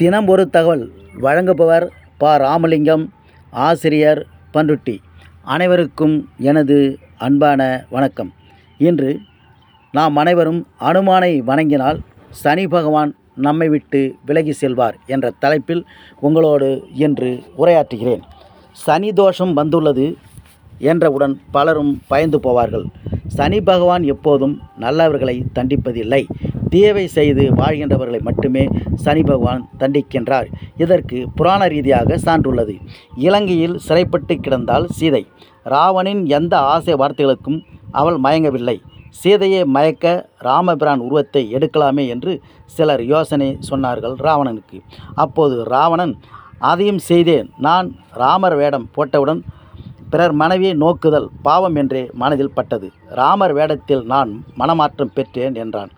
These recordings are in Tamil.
தினம் ஒரு தகவல் வழங்குபவர் ப. ராமலிங்கம் ஆசிரியர் பண்ருட்டி அனைவருக்கும் எனது அன்பான வணக்கம். இன்று நாம் அனைவரும் அனுமானை வணங்கினால் சனி பகவான் நம்மை விட்டு விலகி செல்வார் என்ற தலைப்பில் உங்களோடு இன்று உரையாற்றுகிறேன். சனி தோஷம் வந்துள்ளது என்றவுடன் பலரும் பயந்து போவார்கள். சனி பகவான் எப்போதும் நல்லவர்களை தண்டிப்பதில்லை. தேவை செய்து வாழ்கின்றவர்களை மட்டுமே சனி பகவான் தண்டிக்கின்றார். இதற்கு புராண ரீதியாக சான்றுள்ளது. இலங்கையில் சிறைப்பட்டு கிடந்தால் சீதை. ராவணின் எந்த ஆசை வார்த்தைகளுக்கும் அவள் மயங்கவில்லை. சீதையை மயக்க ராமபிரான் உருவத்தை எடுக்கலாமே என்று சிலர் யோசனை சொன்னார்கள் ராவணனுக்கு. அப்போது ராவணன் அதையும் செய்தேன். நான் ராமர் வேடம் போட்டவுடன் பிறர் மனைவியை நோக்குதல் பாவம் என்றே மனதில் பட்டது. ராமர் வேடத்தில் நான் மனமாற்றம் பெற்றேன் என்றான்.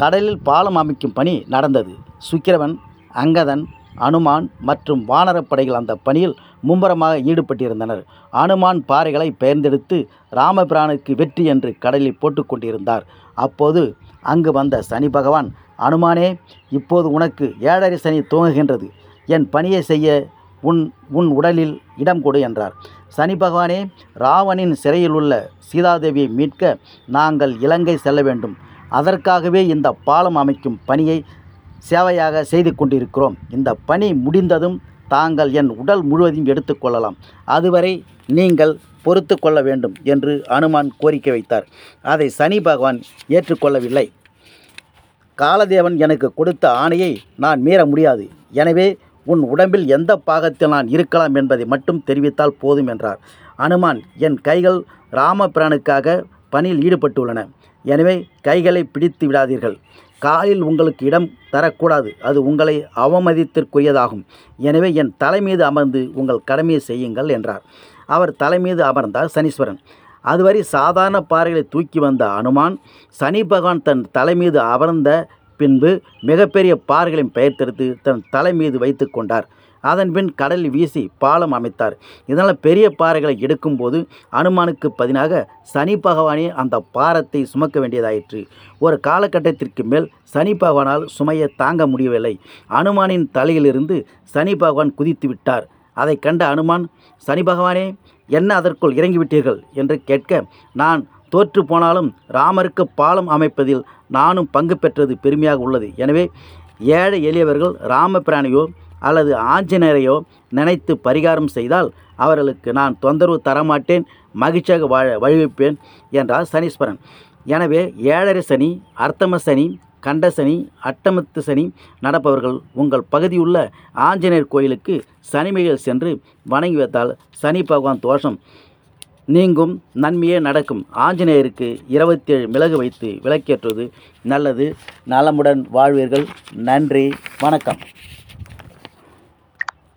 கடலில் பாலம் அமைக்கும் பணி நடந்தது. சுக்கிரவன் அங்கதன் அனுமான் மற்றும் வானரப்படைகள் அந்த பணியில் மும்முரமாக ஈடுபட்டிருந்தனர். அனுமான் பாறைகளை பெயர்ந்தெடுத்து ராமபிரானுக்கு வெற்றி என்று கடலில் போட்டுக்கொண்டிருந்தார் அப்போது அங்கு வந்த சனி பகவான் அனுமானே இப்போது உனக்கு ஏழரை சனி துவங்குகின்றது. என் பணியை செய்ய உன் உன் உடலில் இடம் கொடு என்றார். சனி பகவானே ராவணின் சிறையில் உள்ள சீதாதேவியை மீட்க நாங்கள் இலங்கை செல்ல வேண்டும். அதற்காகவே இந்த பாலம் அமைக்கும் பணியை சேவையாக செய்து கொண்டிருக்கிறோம். இந்த பணி முடிந்ததும் தாங்கள் என் உடல் முழுவதையும் எடுத்துக்கொள்ளலாம் அதுவரை நீங்கள் பொறுத்து கொள்ள வேண்டும் என்று அனுமான் கோரிக்கை வைத்தார். அதை சனி பகவான் ஏற்றுக்கொள்ளவில்லை. காலதேவன் எனக்கு கொடுத்த ஆணையை நான் மீற முடியாது. எனவே உன் உடம்பில் எந்த பாகத்தில் நான் இருக்கலாம் என்பதை மட்டும் தெரிவித்தால் போதும் என்றார். அனுமான் என் கைகள் ராமபிரானுக்காக பணியில் ஈடுபட்டுள்ளன. எனவே கைகளை பிடித்து விடாதீர்கள். காலில் உங்களுக்கு இடம் தரக்கூடாது. அது உங்களை அவமதித்திற்குரியதாகும். எனவே என் தலை மீது அமர்ந்து உங்கள் கடமையை செய்யுங்கள் என்றார். அவர் தலை மீது அமர்ந்தார் சனீஸ்வரன். அதுவரை சாதாரண பாறைகளை தூக்கி வந்த அனுமான் சனி பகவான் தன் தலை மீது அமர்ந்த பின்பு மிகப்பெரிய பாறைகளையும் பெயர்த்தெடுத்து தன் தலை மீது வைத்து கொண்டார். அதன்பின் கடலில் வீசி பாலம் அமைத்தார். இதனால் பெரிய பாறைகளை எடுக்கும்போது அனுமானுக்கு பதினாக சனி பகவானே அந்த பாரத்தை சுமக்க வேண்டியதாயிற்று. ஒரு காலகட்டத்திற்கு மேல் சனி பகவானால் சுமையை தாங்க முடியவில்லை. அனுமானின் தலையிலிருந்து சனி பகவான் குதித்து விட்டார். அதை கண்ட அனுமான் சனி பகவானே என்ன அதற்குள் இறங்கிவிட்டீர்கள்? என்று கேட்க நான் தோற்று போனாலும் ராமருக்கு பாலம் அமைப்பதில் நானும் பங்கு பெற்றது பெருமையாக உள்ளது. எனவே ஏழை எளியவர்கள் ராமபிரானையோ அல்லது ஆஞ்சநேயரையோ நினைத்து பரிகாரம் செய்தால் அவர்களுக்கு நான் தொந்தரவு தரமாட்டேன் மகிழ்ச்சியாக வாழ வழிவிப்பேன் என்றார் சனீஸ்வரன். எனவே ஏழரை சனி அர்த்தம சனி கண்ட சனி அட்டமத்து சனி நடப்பவர்கள் உங்கள் பகுதியுள்ள ஆஞ்சநேயர் கோயிலுக்கு சனிமையில் சென்று வணங்கி வைத்தால் சனி பகவான் தோஷம் நீங்கும் நன்மையே நடக்கும். ஆஞ்சநேயருக்கு இருபத்தேழு மிளகு வைத்து விளக்கேற்றுவது நல்லது. நலமுடன் வாழ்வீர்கள். நன்றி. வணக்கம்.